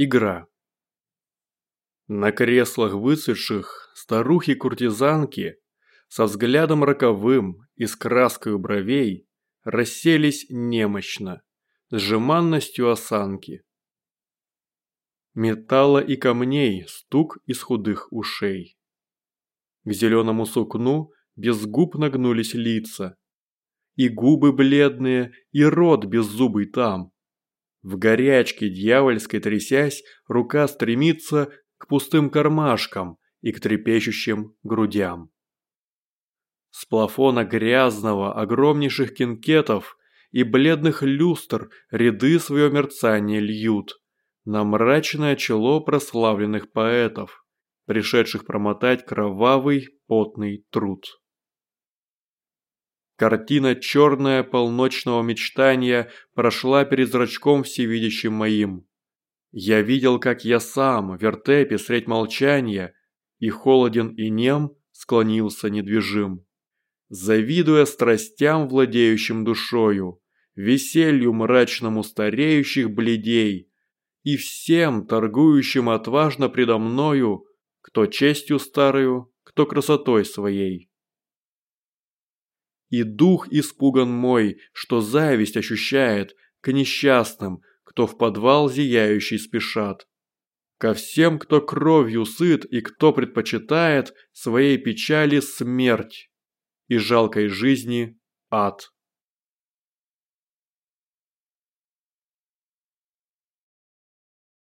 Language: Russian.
Игра. На креслах выцветших старухи-куртизанки со взглядом роковым и с краской бровей расселись немощно, с жеманностью осанки. Металла и камней стук из худых ушей. К зеленому сукну без губ нагнулись лица. И губы бледные, и рот беззубый там – в горячке дьявольской трясясь, рука стремится к пустым кармашкам и к трепещущим грудям. С плафона грязного, огромнейших кинкетов и бледных люстр ряды свое мерцание льют на мрачное чело прославленных поэтов, пришедших промотать кровавый потный труд. Картина черная полночного мечтания прошла перед зрачком всевидящим моим. Я видел, как я сам, в вертепе средь молчания, и холоден и нем склонился недвижим. Завидуя страстям, владеющим душою, веселью мрачному стареющих бледей, и всем, торгующим отважно предо мною, кто честью старою, кто красотой своей. И дух испуган мой, что зависть ощущает к несчастным, кто в подвал зияющий спешат. Ко всем, кто кровью сыт и кто предпочитает своей печали смерть и жалкой жизни ад.